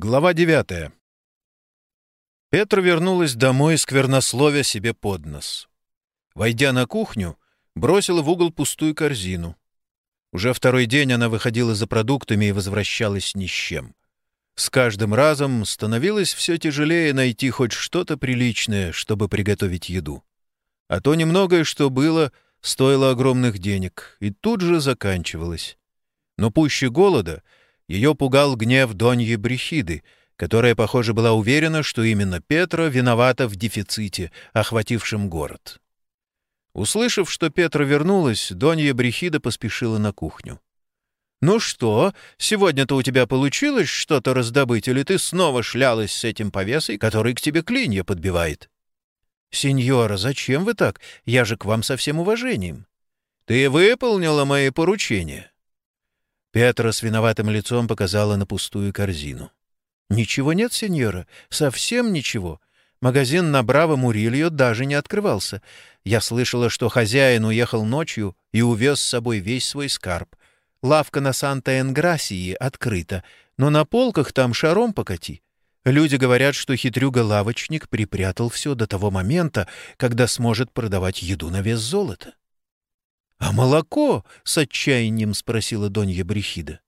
Глава девятая. Петра вернулась домой, сквернословя себе под нос. Войдя на кухню, бросила в угол пустую корзину. Уже второй день она выходила за продуктами и возвращалась ни с чем. С каждым разом становилось все тяжелее найти хоть что-то приличное, чтобы приготовить еду. А то немногое, что было, стоило огромных денег, и тут же заканчивалось. Но пуще голода — ее пугал гнев Доньи Брехиды, которая, похоже, была уверена, что именно Петра виновата в дефиците, охватившем город. Услышав, что Петра вернулась, Донья Брехида поспешила на кухню. «Ну что, сегодня-то у тебя получилось что-то раздобыть, или ты снова шлялась с этим повесой, который к тебе клинья подбивает?» «Сеньора, зачем вы так? Я же к вам со всем уважением». «Ты выполнила мои поручения. Петра с виноватым лицом показала на пустую корзину. «Ничего нет, сеньора, совсем ничего. Магазин на Браво Мурильо даже не открывался. Я слышала, что хозяин уехал ночью и увез с собой весь свой скарб. Лавка на Санта-Энграсии открыта, но на полках там шаром покати. Люди говорят, что хитрюга-лавочник припрятал все до того момента, когда сможет продавать еду на вес золота. «А молоко?» — с отчаянием спросила Донья Брехида.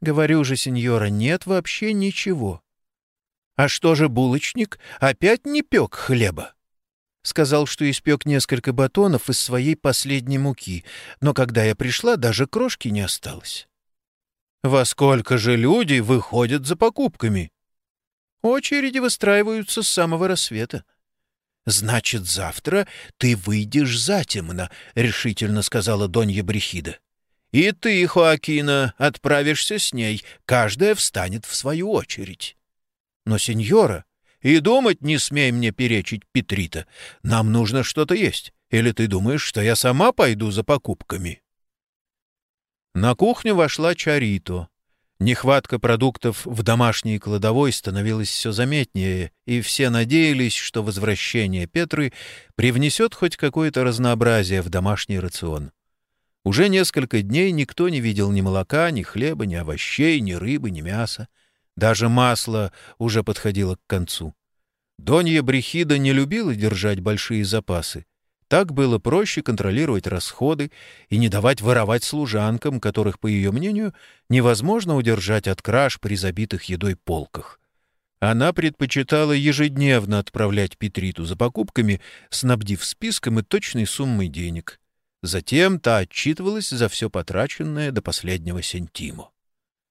«Говорю же, сеньора, нет вообще ничего». «А что же булочник? Опять не пек хлеба?» Сказал, что испек несколько батонов из своей последней муки, но когда я пришла, даже крошки не осталось. «Во сколько же люди выходят за покупками?» «Очереди выстраиваются с самого рассвета». «Значит, завтра ты выйдешь затемно», — решительно сказала Донья Брехида. «И ты, Хоакина, отправишься с ней, каждая встанет в свою очередь». «Но, сеньора, и думать не смей мне перечить, Петрита. Нам нужно что-то есть. Или ты думаешь, что я сама пойду за покупками?» На кухню вошла Чарито. Нехватка продуктов в домашней кладовой становилась все заметнее, и все надеялись, что возвращение Петры привнесет хоть какое-то разнообразие в домашний рацион. Уже несколько дней никто не видел ни молока, ни хлеба, ни овощей, ни рыбы, ни мяса. Даже масло уже подходило к концу. Донья Брехида не любила держать большие запасы. Так было проще контролировать расходы и не давать воровать служанкам, которых, по ее мнению, невозможно удержать от краж при забитых едой полках. Она предпочитала ежедневно отправлять Петриту за покупками, снабдив списком и точной суммой денег. Затем та отчитывалась за все потраченное до последнего сентиму.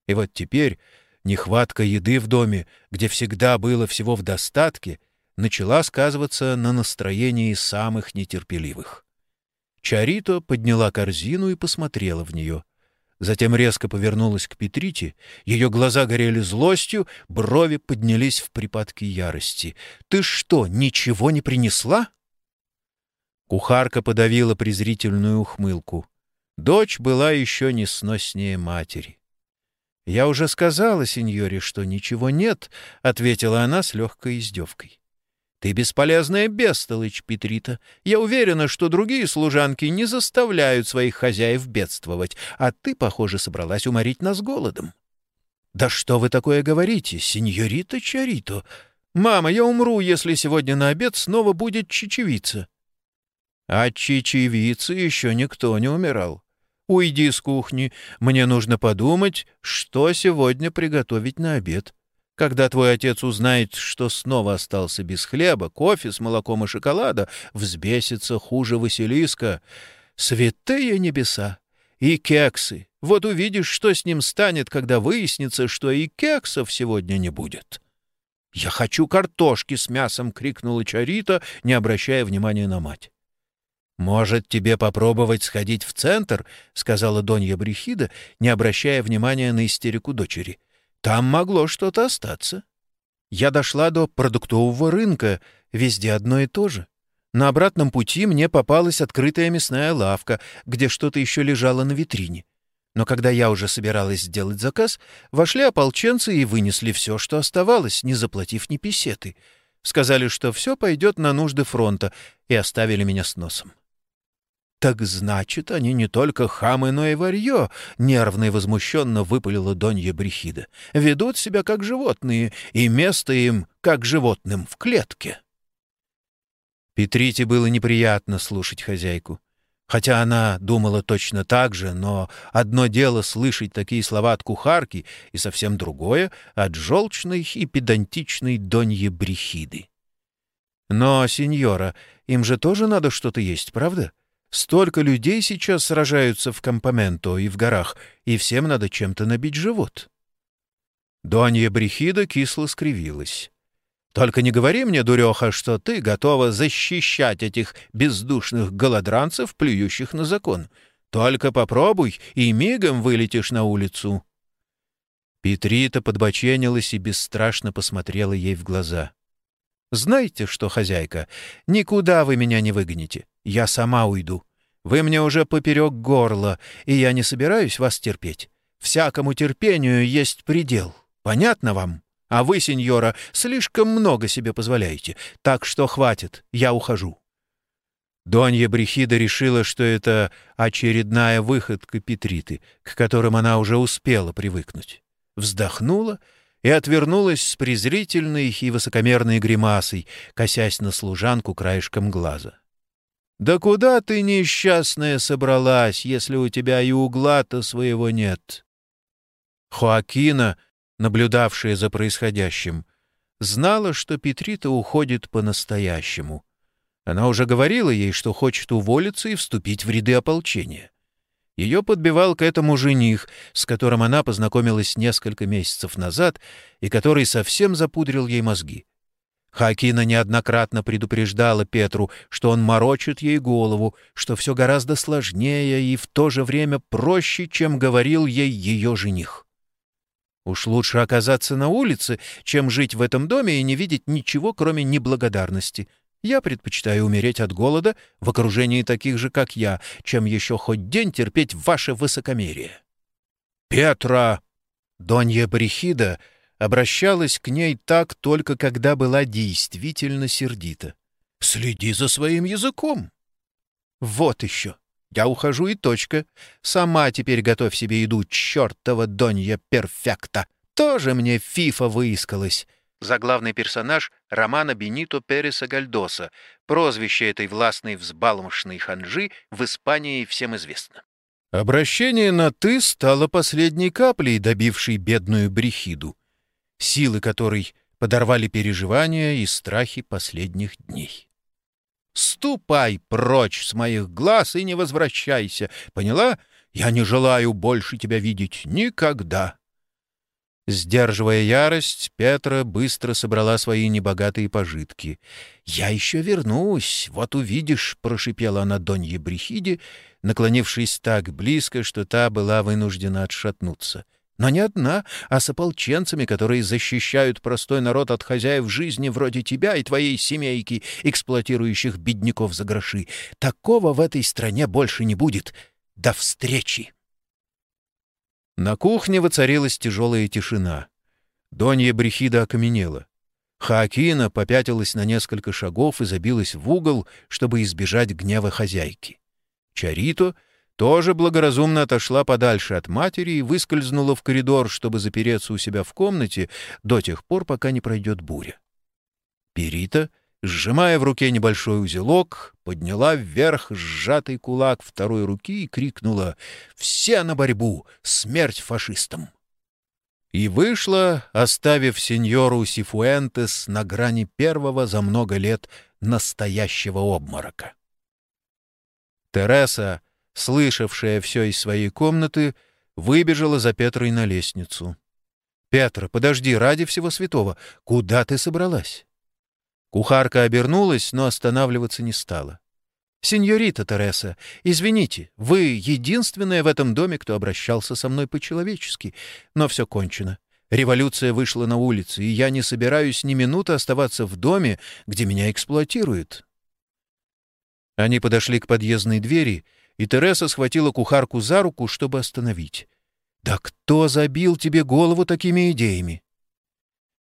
И вот теперь нехватка еды в доме, где всегда было всего в достатке — начала сказываться на настроении самых нетерпеливых. Чарито подняла корзину и посмотрела в нее. Затем резко повернулась к Петрите, ее глаза горели злостью, брови поднялись в припадке ярости. «Ты что, ничего не принесла?» Кухарка подавила презрительную ухмылку. Дочь была еще несноснее матери. «Я уже сказала сеньоре, что ничего нет», — ответила она с легкой издевкой. Ты бесполезная бестолочь, Петрита. Я уверена, что другие служанки не заставляют своих хозяев бедствовать, а ты, похоже, собралась уморить нас голодом. Да что вы такое говорите, сеньорита Чарито? Мама, я умру, если сегодня на обед снова будет чечевица. От чечевицы еще никто не умирал. Уйди с кухни, мне нужно подумать, что сегодня приготовить на обед. Когда твой отец узнает, что снова остался без хлеба, кофе с молоком и шоколада, взбесится хуже Василиска. Святые небеса! И кексы! Вот увидишь, что с ним станет, когда выяснится, что и кексов сегодня не будет. «Я хочу картошки с мясом!» — крикнула Чарита, не обращая внимания на мать. «Может, тебе попробовать сходить в центр?» — сказала Донья Брехида, не обращая внимания на истерику дочери. Там могло что-то остаться. Я дошла до продуктового рынка, везде одно и то же. На обратном пути мне попалась открытая мясная лавка, где что-то еще лежало на витрине. Но когда я уже собиралась сделать заказ, вошли ополченцы и вынесли все, что оставалось, не заплатив ни песеты. Сказали, что все пойдет на нужды фронта, и оставили меня с носом. «Так значит, они не только хамы, но и варьё!» — нервно и возмущенно выпалила Донья Брехида. «Ведут себя как животные, и место им, как животным, в клетке». Петрите было неприятно слушать хозяйку. Хотя она думала точно так же, но одно дело слышать такие слова от кухарки, и совсем другое — от желчной и педантичной Доньи Брехиды. «Но, сеньора, им же тоже надо что-то есть, правда? Столько людей сейчас сражаются в Кампаменто и в горах, и всем надо чем-то набить живот». Донья Брехида кисло скривилась. Только не говори мне, дуреха, что ты готова защищать этих бездушных голодранцев, плюющих на закон. Только попробуй, и мигом вылетишь на улицу». Петрита подбоченилась и бесстрашно посмотрела ей в глаза. «Знаете что, хозяйка, никуда вы меня не выгоните. Я сама уйду. Вы мне уже поперек горла, и я не собираюсь вас терпеть. Всякому терпению есть предел. Понятно вам?» А вы, сеньора, слишком много себе позволяете, так что хватит, я ухожу». Донья Брехида решила, что это очередная выходка Петриты, к которым она уже успела привыкнуть. Вздохнула и отвернулась с презрительной и высокомерной гримасой, косясь на служанку краешком глаза. «Да куда ты, несчастная, собралась, если у тебя и угла-то своего нет?» Хоакина наблюдавшая за происходящим, знала, что Петрита уходит по-настоящему. Она уже говорила ей, что хочет уволиться и вступить в ряды ополчения. Ее подбивал к этому жених, с которым она познакомилась несколько месяцев назад и который совсем запудрил ей мозги. Хакина неоднократно предупреждала Петру, что он морочит ей голову, что все гораздо сложнее и в то же время проще, чем говорил ей ее жених. Уж лучше оказаться на улице, чем жить в этом доме и не видеть ничего, кроме неблагодарности. Я предпочитаю умереть от голода в окружении таких же, как я, чем еще хоть день терпеть ваше высокомерие. «Петра!» Донья Брехида обращалась к ней так только когда была действительно сердита. «Следи за своим языком!» «Вот еще!» Я ухожу и точка. Сама теперь готовь себе еду, чертова Донья Перфекта. Тоже мне фифа выискалась. Заглавный персонаж романа Бенито Переса Гальдоса. Прозвище этой властной взбалмошной ханжи в Испании всем известно. Обращение на «ты» стало последней каплей, добившей бедную Брехиду, силы которой подорвали переживания и страхи последних дней. Ступай прочь с моих глаз и не возвращайся. Поняла? Я не желаю больше тебя видеть никогда. Сдерживая ярость, Петра быстро собрала свои небогатые пожитки. «Я еще вернусь, вот увидишь», — прошипела она Донье Брехиде, наклонившись так близко, что та была вынуждена отшатнуться. Но не одна, а с ополченцами, которые защищают простой народ от хозяев жизни вроде тебя и твоей семейки, эксплуатирующих бедняков за гроши. Такого в этой стране больше не будет. До встречи!» На кухне воцарилась тяжелая тишина. Донья Брехида окаменела. Хаакина попятилась на несколько шагов и забилась в угол, чтобы избежать гнева хозяйки. Чарито тоже благоразумно отошла подальше от матери и выскользнула в коридор, чтобы запереться у себя в комнате до тех пор, пока не пройдет буря. Перита, сжимая в руке небольшой узелок, подняла вверх сжатый кулак второй руки и крикнула «Все на борьбу! Смерть фашистам!» И вышла, оставив сеньору Сифуэнтес на грани первого за много лет настоящего обморока. Тереса, слышавшая все из своей комнаты, выбежала за Петрой на лестницу. «Петра, подожди, ради всего святого, куда ты собралась?» Кухарка обернулась, но останавливаться не стала. «Сеньорита Тереса, извините, вы единственная в этом доме, кто обращался со мной по-человечески, но все кончено. Революция вышла на улицы, и я не собираюсь ни минуты оставаться в доме, где меня эксплуатируют». Они подошли к подъездной двери, и Тереса схватила кухарку за руку, чтобы остановить. «Да кто забил тебе голову такими идеями?»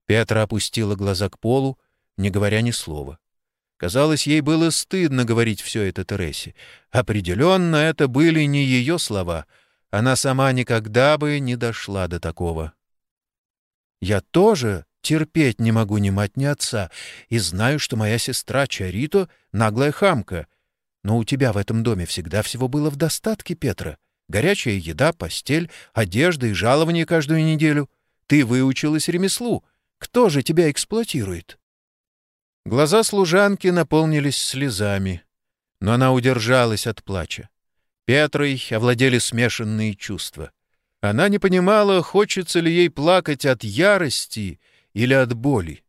Петра опустила глаза к полу, не говоря ни слова. Казалось, ей было стыдно говорить все это Тересе. Определенно, это были не ее слова. Она сама никогда бы не дошла до такого. «Я тоже терпеть не могу ни мать, ни отца, и знаю, что моя сестра Чарито — наглая хамка. Но у тебя в этом доме всегда всего было в достатке, Петра. Горячая еда, постель, одежда и жалование каждую неделю. Ты выучилась ремеслу. Кто же тебя эксплуатирует?» Глаза служанки наполнились слезами, но она удержалась от плача. Петрой овладели смешанные чувства. Она не понимала, хочется ли ей плакать от ярости или от боли.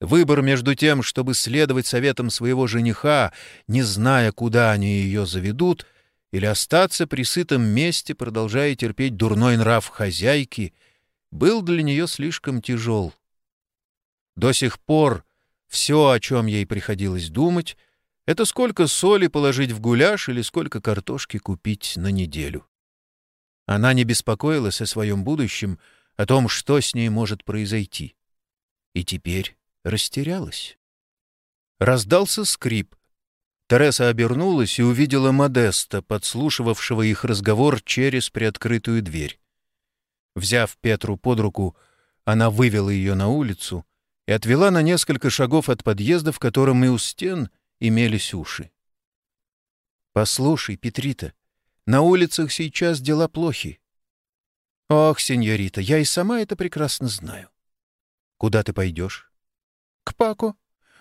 Выбор между тем, чтобы следовать советам своего жениха, не зная, куда они ее заведут, или остаться при сытом месте, продолжая терпеть дурной нрав хозяйки, был для нее слишком тяжел. До сих пор все, о чем ей приходилось думать, это сколько соли положить в гуляш или сколько картошки купить на неделю. Она не беспокоилась о своем будущем, о том, что с ней может произойти. И теперь растерялась. Раздался скрип. Тереса обернулась и увидела Модеста, подслушивавшего их разговор через приоткрытую дверь. Взяв Петру под руку, она вывела ее на улицу — и отвела на несколько шагов от подъезда, в котором и у стен имелись уши. «Послушай, Петрита, на улицах сейчас дела плохи». «Ох, сеньорита, я и сама это прекрасно знаю». «Куда ты пойдешь?» «К Паку.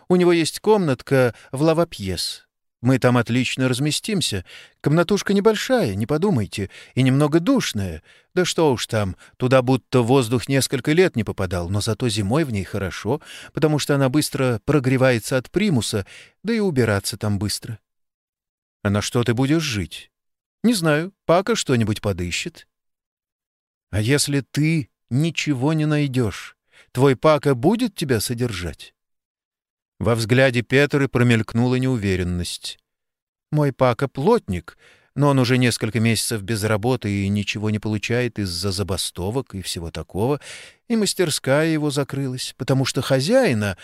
У него есть комнатка в лавапьес. Мы там отлично разместимся. Комнатушка небольшая, не подумайте, и немного душная. Да что уж там, туда будто воздух несколько лет не попадал, но зато зимой в ней хорошо, потому что она быстро прогревается от примуса, да и убираться там быстро. А на что ты будешь жить? Не знаю, Пака что-нибудь подыщет. А если ты ничего не найдешь, твой Пака будет тебя содержать? Во взгляде Петры промелькнула неуверенность. «Мой Пака — плотник, но он уже несколько месяцев без работы и ничего не получает из-за забастовок и всего такого, и мастерская его закрылась, потому что хозяина...»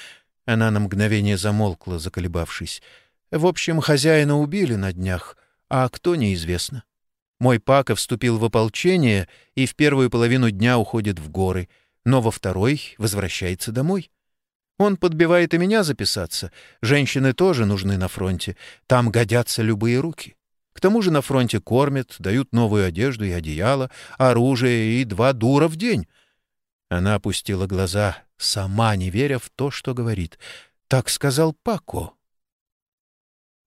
Она на мгновение замолкла, заколебавшись. «В общем, хозяина убили на днях, а кто — неизвестно. Мой Пака вступил в ополчение и в первую половину дня уходит в горы, но во второй возвращается домой». Он подбивает и меня записаться. Женщины тоже нужны на фронте. Там годятся любые руки. К тому же на фронте кормят, дают новую одежду и одеяло, оружие и два дура в день. Она опустила глаза, сама не веря в то, что говорит. Так сказал Пако.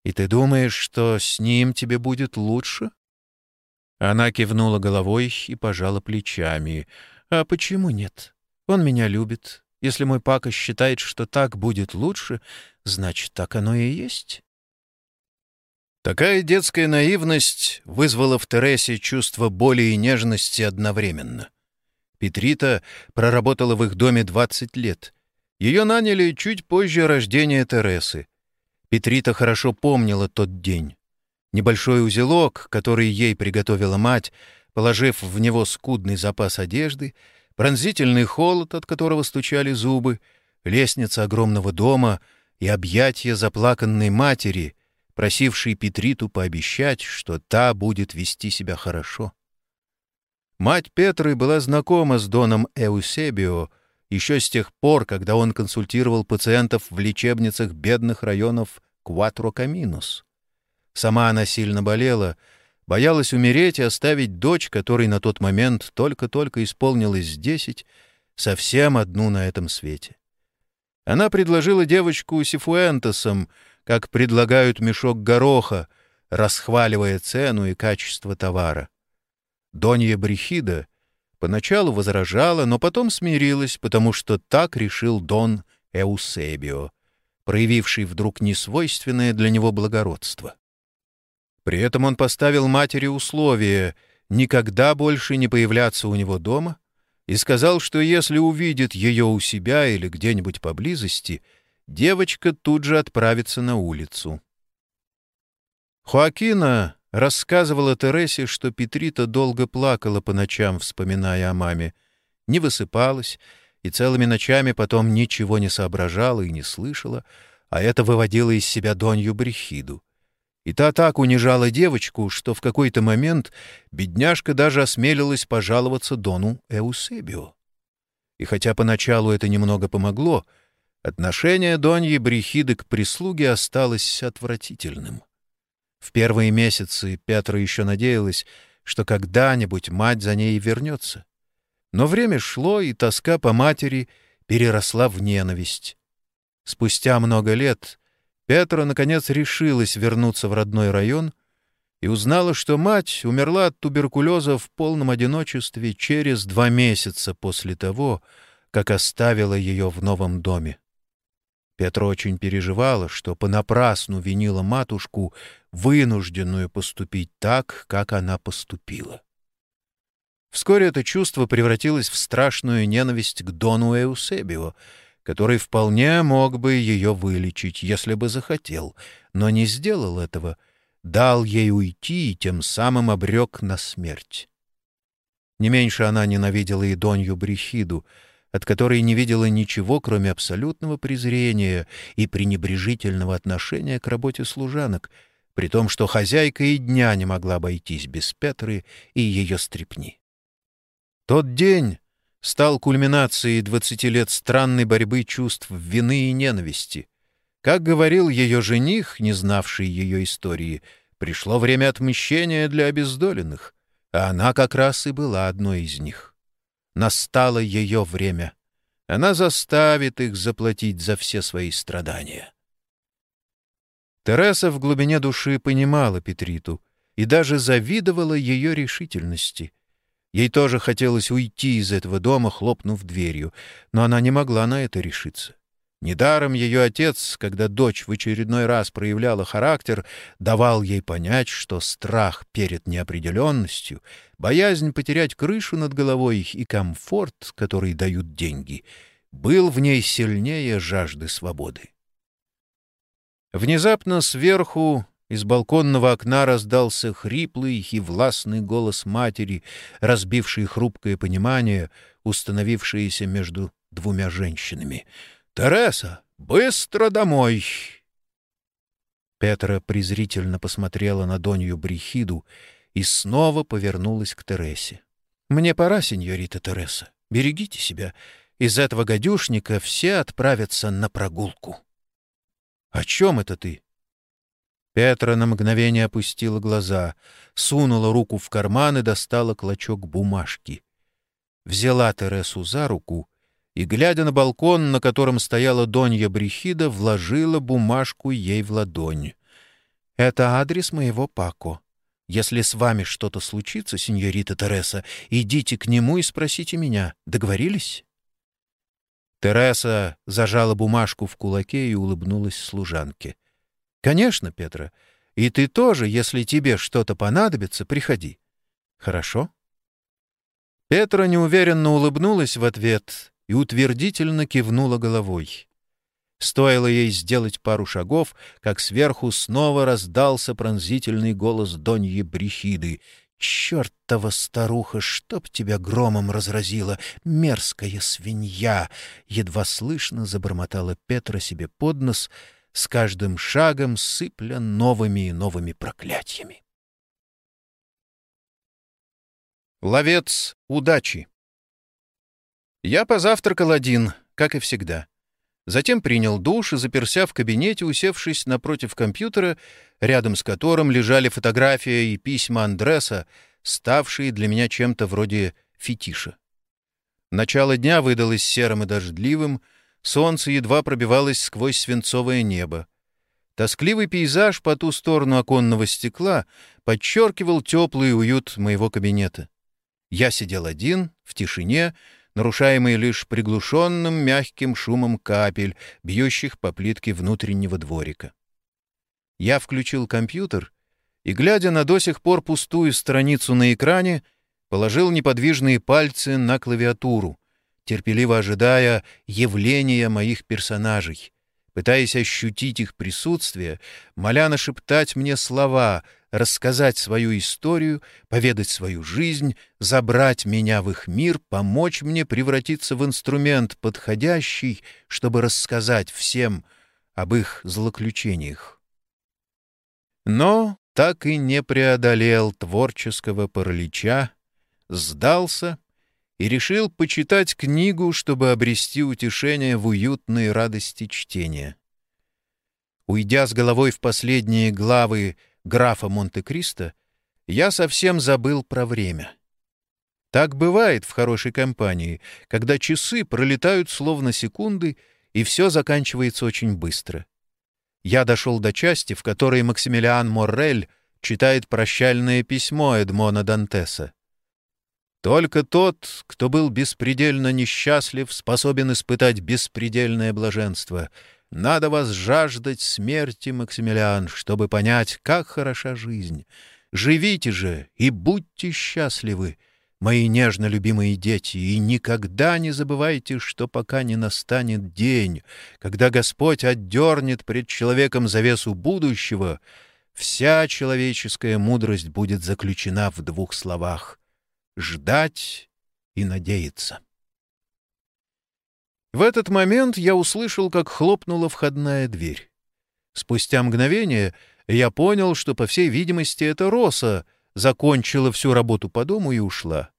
«И ты думаешь, что с ним тебе будет лучше?» Она кивнула головой и пожала плечами. «А почему нет? Он меня любит, если мой Пака считает, что так будет лучше, значит, так оно и есть. Такая детская наивность вызвала в Тересе чувство боли и нежности одновременно. Петрита проработала в их доме 20 лет. Ее наняли чуть позже рождения Тересы. Петрита хорошо помнила тот день. Небольшой узелок, который ей приготовила мать, положив в него скудный запас одежды, пронзительный холод, от которого стучали зубы, лестница огромного дома и объятия заплаканной матери, просившей Петриту пообещать, что та будет вести себя хорошо. Мать Петры была знакома с Доном Эусебио еще с тех пор, когда он консультировал пациентов в лечебницах бедных районов Кватро-Каминус. Сама она сильно болела — боялась умереть и оставить дочь, которой на тот момент только-только исполнилось десять, совсем одну на этом свете. Она предложила девочку Сифуэнтесом, как предлагают мешок гороха, расхваливая цену и качество товара. Донья Брехида поначалу возражала, но потом смирилась, потому что так решил Дон Эусебио, проявивший вдруг несвойственное для него благородство. При этом он поставил матери условие никогда больше не появляться у него дома и сказал, что если увидит ее у себя или где-нибудь поблизости, девочка тут же отправится на улицу. Хоакина рассказывала Тересе, что Петрита долго плакала по ночам, вспоминая о маме, не высыпалась и целыми ночами потом ничего не соображала и не слышала, а это выводило из себя Донью Брехиду. И та так унижала девочку, что в какой-то момент бедняжка даже осмелилась пожаловаться Дону Эусебио. И хотя поначалу это немного помогло, отношение Доньи Брехиды к прислуге осталось отвратительным. В первые месяцы Петра еще надеялась, что когда-нибудь мать за ней вернется. Но время шло, и тоска по матери переросла в ненависть. Спустя много лет Петра, наконец, решилась вернуться в родной район и узнала, что мать умерла от туберкулеза в полном одиночестве через два месяца после того, как оставила ее в новом доме. Петра очень переживала, что понапрасну винила матушку, вынужденную поступить так, как она поступила. Вскоре это чувство превратилось в страшную ненависть к Дону Эусебио, который вполне мог бы ее вылечить, если бы захотел, но не сделал этого, дал ей уйти и тем самым обрек на смерть. Не меньше она ненавидела и Донью Брехиду, от которой не видела ничего, кроме абсолютного презрения и пренебрежительного отношения к работе служанок, при том, что хозяйка и дня не могла обойтись без Петры и ее стрепни. Тот день стал кульминацией двадцати лет странной борьбы чувств вины и ненависти. Как говорил ее жених, не знавший ее истории, пришло время отмщения для обездоленных, а она как раз и была одной из них. Настало ее время. Она заставит их заплатить за все свои страдания. Тереса в глубине души понимала Петриту и даже завидовала ее решительности — Ей тоже хотелось уйти из этого дома, хлопнув дверью, но она не могла на это решиться. Недаром ее отец, когда дочь в очередной раз проявляла характер, давал ей понять, что страх перед неопределенностью, боязнь потерять крышу над головой и комфорт, который дают деньги, был в ней сильнее жажды свободы. Внезапно сверху из балконного окна раздался хриплый и властный голос матери, разбивший хрупкое понимание, установившееся между двумя женщинами. «Тереса, быстро домой!» Петра презрительно посмотрела на Донью Брехиду и снова повернулась к Тересе. «Мне пора, сеньорита Тереса. Берегите себя. Из этого гадюшника все отправятся на прогулку». «О чем это ты?» Петра на мгновение опустила глаза, сунула руку в карман и достала клочок бумажки. Взяла Тересу за руку и, глядя на балкон, на котором стояла Донья Брехида, вложила бумажку ей в ладонь. «Это адрес моего Пако. Если с вами что-то случится, сеньорита Тереса, идите к нему и спросите меня. Договорились?» Тереса зажала бумажку в кулаке и улыбнулась служанке. «Конечно, Петра. И ты тоже, если тебе что-то понадобится, приходи. Хорошо?» Петра неуверенно улыбнулась в ответ и утвердительно кивнула головой. Стоило ей сделать пару шагов, как сверху снова раздался пронзительный голос Доньи Брехиды. «Чертова старуха, чтоб тебя громом разразила, мерзкая свинья!» Едва слышно забормотала Петра себе под нос — с каждым шагом сыпля новыми и новыми проклятиями. Ловец удачи Я позавтракал один, как и всегда. Затем принял душ и заперся в кабинете, усевшись напротив компьютера, рядом с которым лежали фотография и письма Андреса, ставшие для меня чем-то вроде фетиша. Начало дня выдалось серым и дождливым — Солнце едва пробивалось сквозь свинцовое небо. Тоскливый пейзаж по ту сторону оконного стекла подчеркивал теплый уют моего кабинета. Я сидел один, в тишине, нарушаемый лишь приглушенным мягким шумом капель, бьющих по плитке внутреннего дворика. Я включил компьютер и, глядя на до сих пор пустую страницу на экране, положил неподвижные пальцы на клавиатуру, терпеливо ожидая явления моих персонажей, пытаясь ощутить их присутствие, моля нашептать мне слова, рассказать свою историю, поведать свою жизнь, забрать меня в их мир, помочь мне превратиться в инструмент, подходящий, чтобы рассказать всем об их злоключениях. Но так и не преодолел творческого паралича, сдался и решил почитать книгу, чтобы обрести утешение в уютной радости чтения. Уйдя с головой в последние главы графа Монте-Кристо, я совсем забыл про время. Так бывает в хорошей компании, когда часы пролетают словно секунды, и все заканчивается очень быстро. Я дошел до части, в которой Максимилиан Моррель читает прощальное письмо Эдмона Дантеса. Только тот, кто был беспредельно несчастлив, способен испытать беспредельное блаженство. Надо вас жаждать смерти, Максимилиан, чтобы понять, как хороша жизнь. Живите же и будьте счастливы мои нежно любимые дети, и никогда не забывайте, что пока не настанет день, когда Господь отдернет пред человеком завесу будущего, вся человеческая мудрость будет заключена в двух словах — ждать и надеяться. В этот момент я услышал, как хлопнула входная дверь. Спустя мгновение я понял, что, по всей видимости, это Роса закончила всю работу по дому и ушла.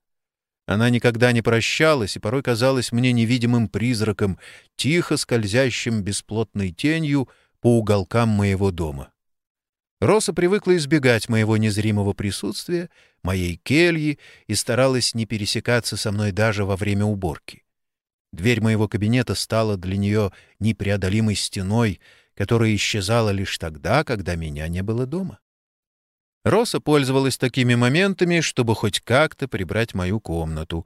Она никогда не прощалась и порой казалась мне невидимым призраком, тихо скользящим бесплотной тенью по уголкам моего дома. Роса привыкла избегать моего незримого присутствия, моей кельи и старалась не пересекаться со мной даже во время уборки. Дверь моего кабинета стала для нее непреодолимой стеной, которая исчезала лишь тогда, когда меня не было дома. Роса пользовалась такими моментами, чтобы хоть как-то прибрать мою комнату.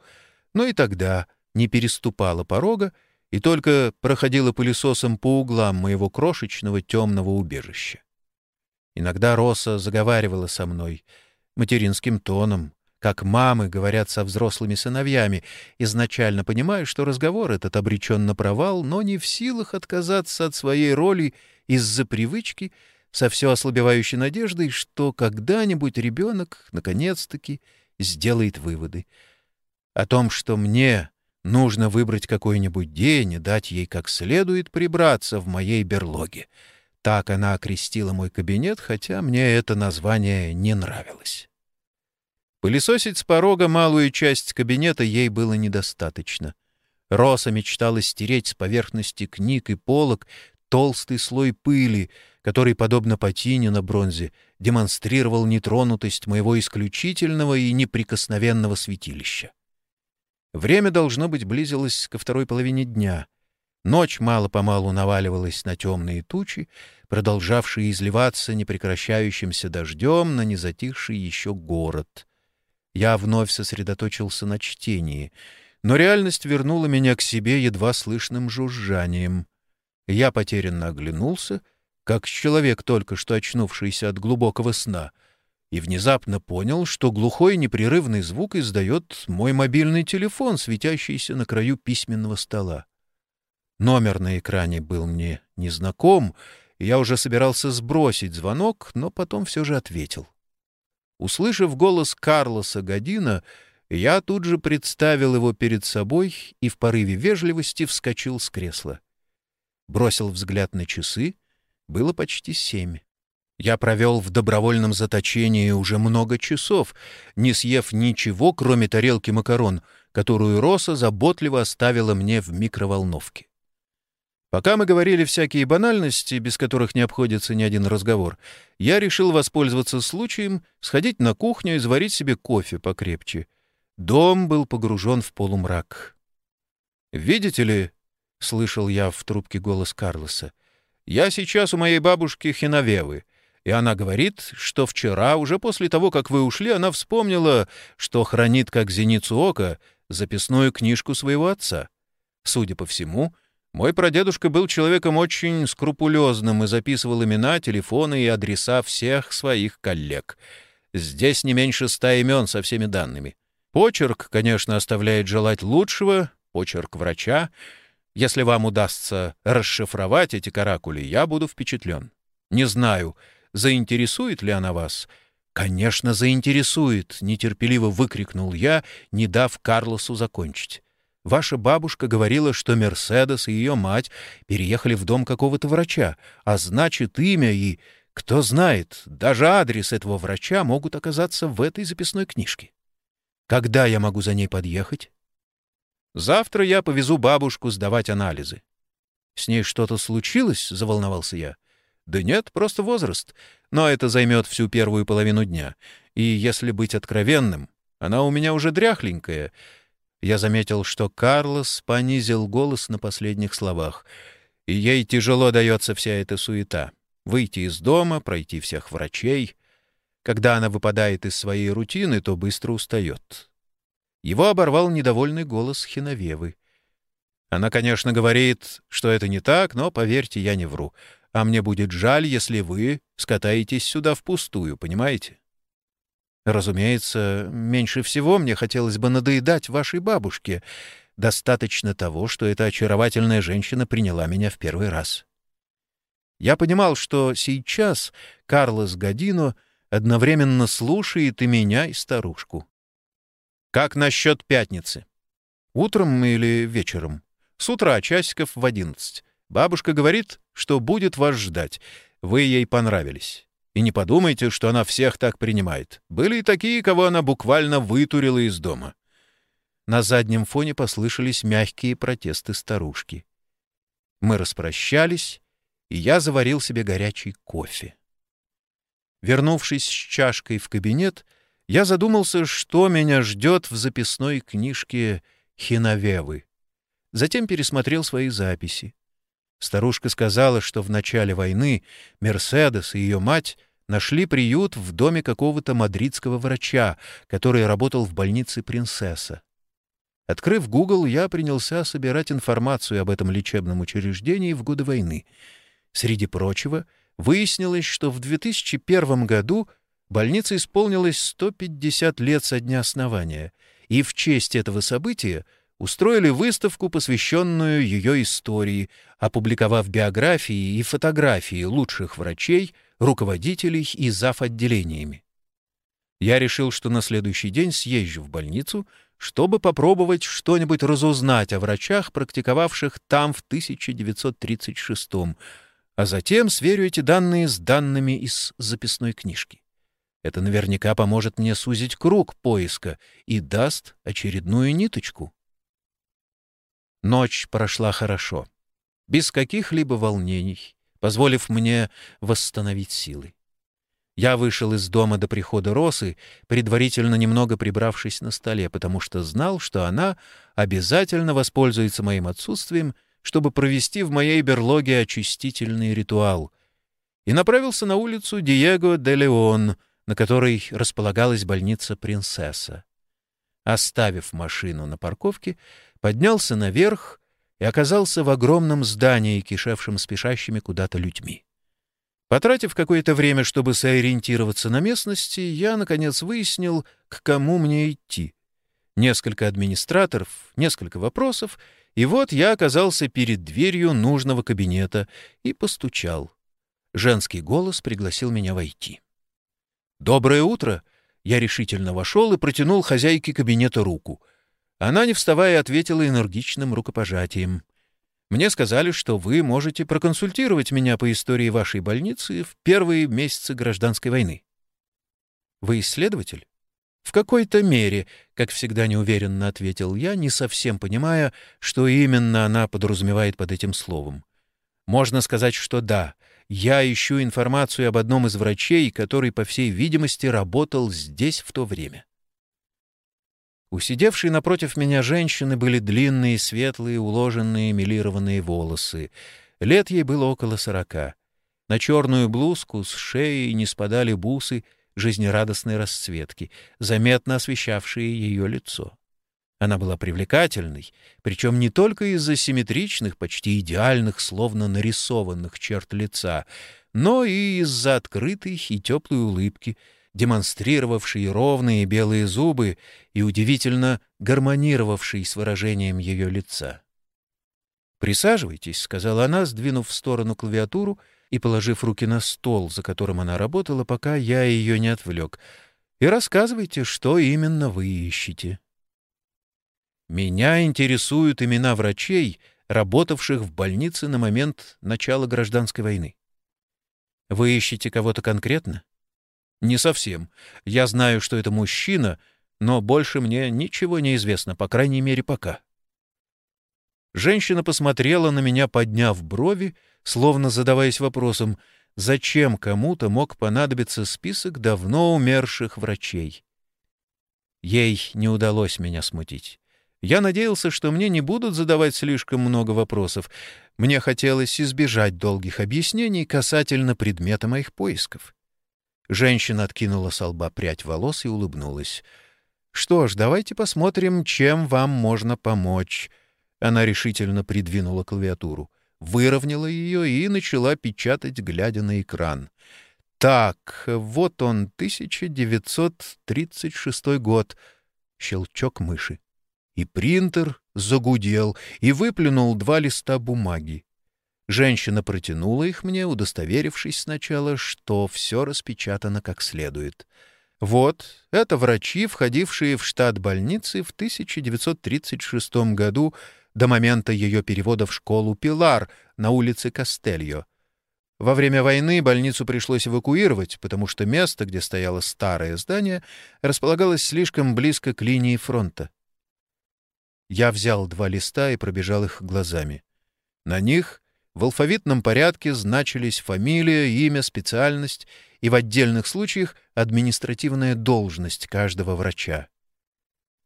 Но и тогда не переступала порога и только проходила пылесосом по углам моего крошечного темного убежища. Иногда Роса заговаривала со мной материнским тоном, как мамы говорят со взрослыми сыновьями, изначально понимая, что разговор этот обречен на провал, но не в силах отказаться от своей роли из-за привычки — со все ослабевающей надеждой, что когда-нибудь ребенок, наконец-таки, сделает выводы. О том, что мне нужно выбрать какой-нибудь день и дать ей как следует прибраться в моей берлоге. Так она окрестила мой кабинет, хотя мне это название не нравилось. Пылесосить с порога малую часть кабинета ей было недостаточно. Роса мечтала стереть с поверхности книг и полок толстый слой пыли, который, подобно патине на бронзе, демонстрировал нетронутость моего исключительного и неприкосновенного святилища. Время, должно быть, близилось ко второй половине дня. Ночь мало-помалу наваливалась на темные тучи, продолжавшие изливаться непрекращающимся дождем на незатихший еще город. Я вновь сосредоточился на чтении, но реальность вернула меня к себе едва слышным жужжанием. Я потерянно оглянулся — как человек, только что очнувшийся от глубокого сна, и внезапно понял, что глухой непрерывный звук издает мой мобильный телефон, светящийся на краю письменного стола. Номер на экране был мне незнаком, и я уже собирался сбросить звонок, но потом все же ответил. Услышав голос Карлоса Година, я тут же представил его перед собой и в порыве вежливости вскочил с кресла. Бросил взгляд на часы — было почти семь. Я провел в добровольном заточении уже много часов, не съев ничего, кроме тарелки макарон, которую Роса заботливо оставила мне в микроволновке. Пока мы говорили всякие банальности, без которых не обходится ни один разговор, я решил воспользоваться случаем, сходить на кухню и заварить себе кофе покрепче. Дом был погружен в полумрак. «Видите ли?» — слышал я в трубке голос Карлоса. Я сейчас у моей бабушки Хиновевы, и она говорит, что вчера, уже после того, как вы ушли, она вспомнила, что хранит как зеницу ока записную книжку своего отца. Судя по всему, мой прадедушка был человеком очень скрупулезным и записывал имена, телефоны и адреса всех своих коллег. Здесь не меньше ста имен со всеми данными. Почерк, конечно, оставляет желать лучшего, почерк врача — если вам удастся расшифровать эти каракули, я буду впечатлен. Не знаю, заинтересует ли она вас. «Конечно, заинтересует!» — нетерпеливо выкрикнул я, не дав Карлосу закончить. Ваша бабушка говорила, что Мерседес и ее мать переехали в дом какого-то врача, а значит, имя и, кто знает, даже адрес этого врача могут оказаться в этой записной книжке. Когда я могу за ней подъехать? Завтра я повезу бабушку сдавать анализы. С ней что-то случилось? — заволновался я. Да нет, просто возраст. Но это займет всю первую половину дня. И если быть откровенным, она у меня уже дряхленькая — я заметил, что Карлос понизил голос на последних словах, и ей тяжело дается вся эта суета. Выйти из дома, пройти всех врачей. Когда она выпадает из своей рутины, то быстро устает. Его оборвал недовольный голос Хиновевы. Она, конечно, говорит, что это не так, но, поверьте, я не вру. А мне будет жаль, если вы скатаетесь сюда впустую, понимаете? Разумеется, меньше всего мне хотелось бы надоедать вашей бабушке. Достаточно того, что эта очаровательная женщина приняла меня в первый раз. Я понимал, что сейчас Карлос Годино одновременно слушает и меня, и старушку. «Как насчет пятницы? Утром или вечером? С утра, часиков в одиннадцать. Бабушка говорит, что будет вас ждать. Вы ей понравились. И не подумайте, что она всех так принимает. Были и такие, кого она буквально вытурила из дома. На заднем фоне послышались мягкие протесты старушки. Мы распрощались, и я заварил себе горячий кофе. Вернувшись с чашкой в кабинет, я задумался, что меня ждет в записной книжке Хиновевы. Затем пересмотрел свои записи. Старушка сказала, что в начале войны Мерседес и ее мать нашли приют в доме какого-то мадридского врача, который работал в больнице «Принцесса». Открыв Google, я принялся собирать информацию об этом лечебном учреждении в годы войны. Среди прочего, выяснилось, что в 2001 году больнице исполнилось 150 лет со дня основания, и в честь этого события — устроили выставку, посвященную ее истории, опубликовав биографии и фотографии лучших врачей, руководителей и зав. отделениями. Я решил, что на следующий день съезжу в больницу, чтобы попробовать что-нибудь разузнать о врачах, практиковавших там в 1936 а затем сверю эти данные с данными из записной книжки. Это наверняка поможет мне сузить круг поиска и даст очередную ниточку. Ночь прошла хорошо, без каких-либо волнений, позволив мне восстановить силы. Я вышел из дома до прихода Росы, предварительно немного прибравшись на столе, потому что знал, что она обязательно воспользуется моим отсутствием, чтобы провести в моей берлоге очистительный ритуал, и направился на улицу Диего де Леон, на которой располагалась больница «Принцесса». Оставив машину на парковке, поднялся наверх и оказался в огромном здании, кишевшем спешащими куда-то людьми. Потратив какое-то время, чтобы сориентироваться на местности, я, наконец, выяснил, к кому мне идти. Несколько администраторов, несколько вопросов, и вот я оказался перед дверью нужного кабинета и постучал. Женский голос пригласил меня войти. «Доброе утро!» Я решительно вошел и протянул хозяйке кабинета руку. Она, не вставая, ответила энергичным рукопожатием. «Мне сказали, что вы можете проконсультировать меня по истории вашей больницы в первые месяцы гражданской войны». «Вы исследователь?» «В какой-то мере», — как всегда неуверенно ответил я, не совсем понимая, что именно она подразумевает под этим словом. «Можно сказать, что да, я ищу информацию об одном из врачей, который, по всей видимости, работал здесь в то время». У сидевшей напротив меня женщины были длинные, светлые, уложенные, милированные волосы. Лет ей было около сорока. На черную блузку с шеей не спадали бусы жизнерадостной расцветки, заметно освещавшие ее лицо. Она была привлекательной, причем не только из-за симметричных, почти идеальных, словно нарисованных черт лица, но и из-за открытой и теплой улыбки — демонстрировавший ровные белые зубы и удивительно гармонировавший с выражением ее лица. «Присаживайтесь», — сказала она, сдвинув в сторону клавиатуру и положив руки на стол, за которым она работала, пока я ее не отвлек, «и рассказывайте, что именно вы ищете». Меня интересуют имена врачей, работавших в больнице на момент начала гражданской войны. Вы ищете кого-то конкретно? Не совсем. Я знаю, что это мужчина, но больше мне ничего не известно, по крайней мере, пока. Женщина посмотрела на меня, подняв брови, словно задаваясь вопросом, зачем кому-то мог понадобиться список давно умерших врачей. Ей не удалось меня смутить. Я надеялся, что мне не будут задавать слишком много вопросов. Мне хотелось избежать долгих объяснений касательно предмета моих поисков. Женщина откинула с лба прядь волос и улыбнулась. «Что ж, давайте посмотрим, чем вам можно помочь». Она решительно придвинула клавиатуру, выровняла ее и начала печатать, глядя на экран. «Так, вот он, 1936 год». Щелчок мыши и принтер загудел и выплюнул два листа бумаги. Женщина протянула их мне, удостоверившись сначала, что все распечатано как следует. Вот, это врачи, входившие в штат больницы в 1936 году до момента ее перевода в школу «Пилар» на улице Кастельо. Во время войны больницу пришлось эвакуировать, потому что место, где стояло старое здание, располагалось слишком близко к линии фронта. Я взял два листа и пробежал их глазами. На них в алфавитном порядке значились фамилия, имя, специальность и в отдельных случаях административная должность каждого врача.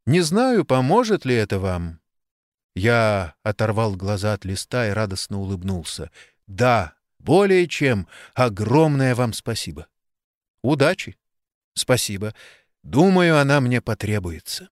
Не знаю, поможет ли это вам. Я оторвал глаза от листа и радостно улыбнулся. Да, более чем. Огромное вам спасибо. Удачи. Спасибо. Думаю, она мне потребуется.